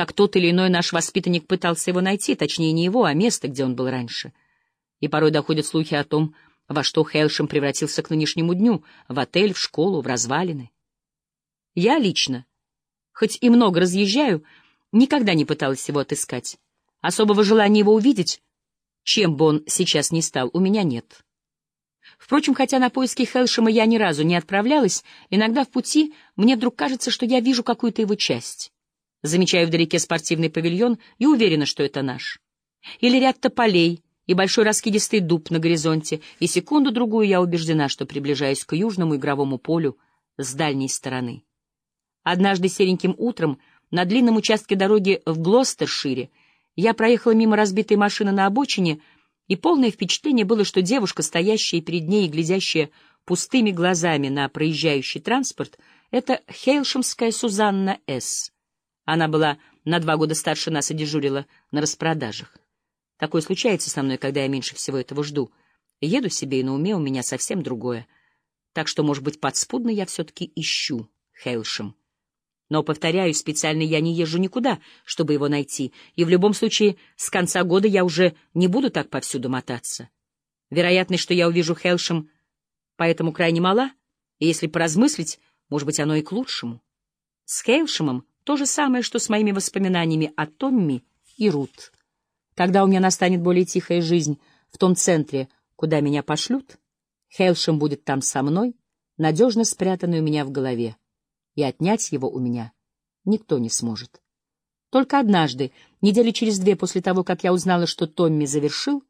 как тот или иной наш воспитанник пытался его найти, точнее не его, а место, где он был раньше. И порой доходят слухи о том, во что Хелшем превратился к нынешнему дню — в отель, в школу, в развалины. Я лично, хоть и много разъезжаю, никогда не пыталась его отыскать. Особого желания его увидеть, чем бы он сейчас ни стал, у меня нет. Впрочем, хотя на поиски Хелшема я ни разу не отправлялась, иногда в пути мне вдруг кажется, что я вижу какую-то его часть. Замечаю вдалеке спортивный павильон и уверена, что это наш. Или ряд тополей и большой раскидистый дуб на горизонте, и секунду-другую я убеждена, что приближаюсь к южному игровому полю с дальней стороны. Однажды сереньким утром на длинном участке дороги в Глостершире я проехала мимо разбитой машины на обочине, и полное впечатление было, что девушка, стоящая перед ней и глядящая пустыми глазами на проезжающий транспорт, это хейлшемская Сузанна С. Она была на два года старше нас и дежурила на распродажах. Такое случается со мной, когда я меньше всего этого жду. Еду себе, и на уме у меня совсем другое. Так что, может быть, подспудно я все-таки ищу Хейлшем. Но, повторяю, специально я не езжу никуда, чтобы его найти, и в любом случае с конца года я уже не буду так повсюду мотаться. Вероятность, что я увижу Хелшем, поэтому крайне мала, и если поразмыслить, может быть, оно и к лучшему. С Хелшемом то же самое, что с моими воспоминаниями о Томми и Рут. Когда у меня настанет более тихая жизнь в том центре, куда меня пошлют, Хелшем будет там со мной, надежно спрятанный у меня в голове и отнять его у меня никто не сможет. Только однажды, недели через две после того, как я узнала, что Томми завершил,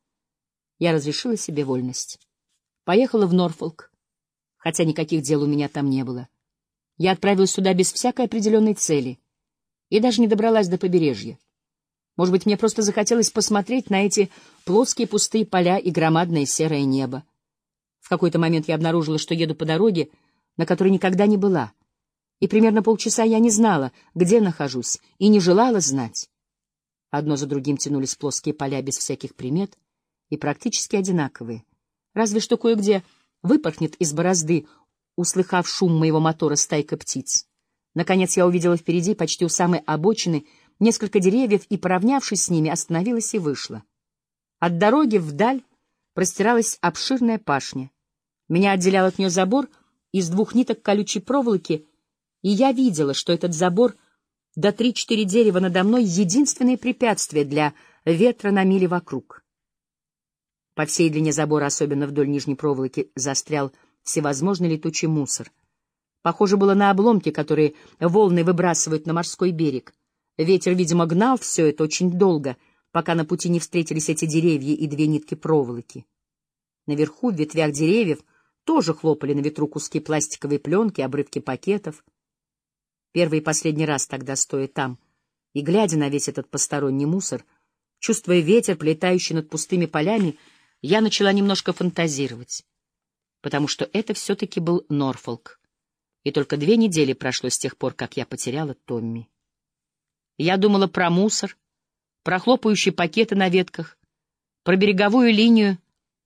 я разрешила себе вольность. Поехала в Норфолк, хотя никаких дел у меня там не было. Я отправилась сюда без всякой определенной цели и даже не добралась до побережья. Может быть, мне просто захотелось посмотреть на эти плоские пустые поля и громадное серое небо. В какой-то момент я обнаружила, что еду по дороге, на которой никогда не была — и примерно полчаса я не знала, где нахожусь, и не желала знать. Одно за другим тянулись плоские поля без всяких примет и практически одинаковые. Разве что кое-где выпорхнет из борозды, услыхав шум моего мотора стайка птиц. Наконец я увидела впереди, почти у самой обочины, несколько деревьев и, поравнявшись с ними, остановилась и вышла. От дороги вдаль простиралась обширная пашня. Меня отделял от нее забор из двух ниток колючей проволоки — и я видела, что этот забор до три-четыре дерева надо мной — единственное препятствие для ветра на миле вокруг. По всей длине забора, особенно вдоль нижней проволоки, застрял всевозможный летучий мусор. Похоже было на обломки, которые волны выбрасывают на морской берег. Ветер, видимо, гнал все это очень долго, пока на пути не встретились эти деревья и две нитки проволоки. Наверху, в ветвях деревьев, тоже хлопали на ветру куски пластиковой пленки, обрывки пакетов — Первый и последний раз тогда стоя там и глядя на весь этот посторонний мусор, чувствуя ветер, плетающий над пустыми полями, я начала немножко фантазировать, потому что это все-таки был Норфолк, и только две недели прошло с тех пор, как я потеряла Томми. Я думала про мусор, про хлопающие пакеты на ветках, про береговую линию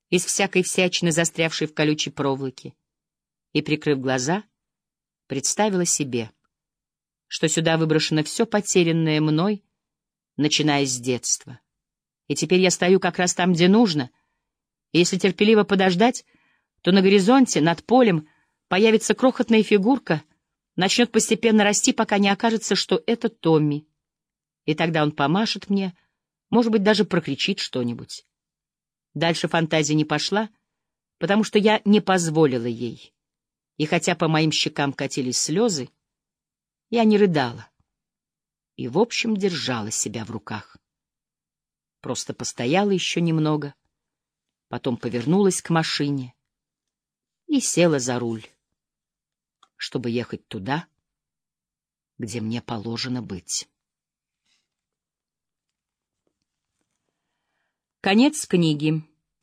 из всякой всячины, застрявшей в колючей проволоке, и, прикрыв глаза, представила себе — что сюда выброшено все потерянное мной, начиная с детства. И теперь я стою как раз там, где нужно, и если терпеливо подождать, то на горизонте, над полем, появится крохотная фигурка, начнет постепенно расти, пока не окажется, что это Томми. И тогда он помашет мне, может быть, даже прокричит что-нибудь. Дальше фантазия не пошла, потому что я не позволила ей. И хотя по моим щекам катились слезы, я не рыдала и, в общем, держала себя в руках. Просто постояла еще немного, потом повернулась к машине и села за руль, чтобы ехать туда, где мне положено быть. Конец книги.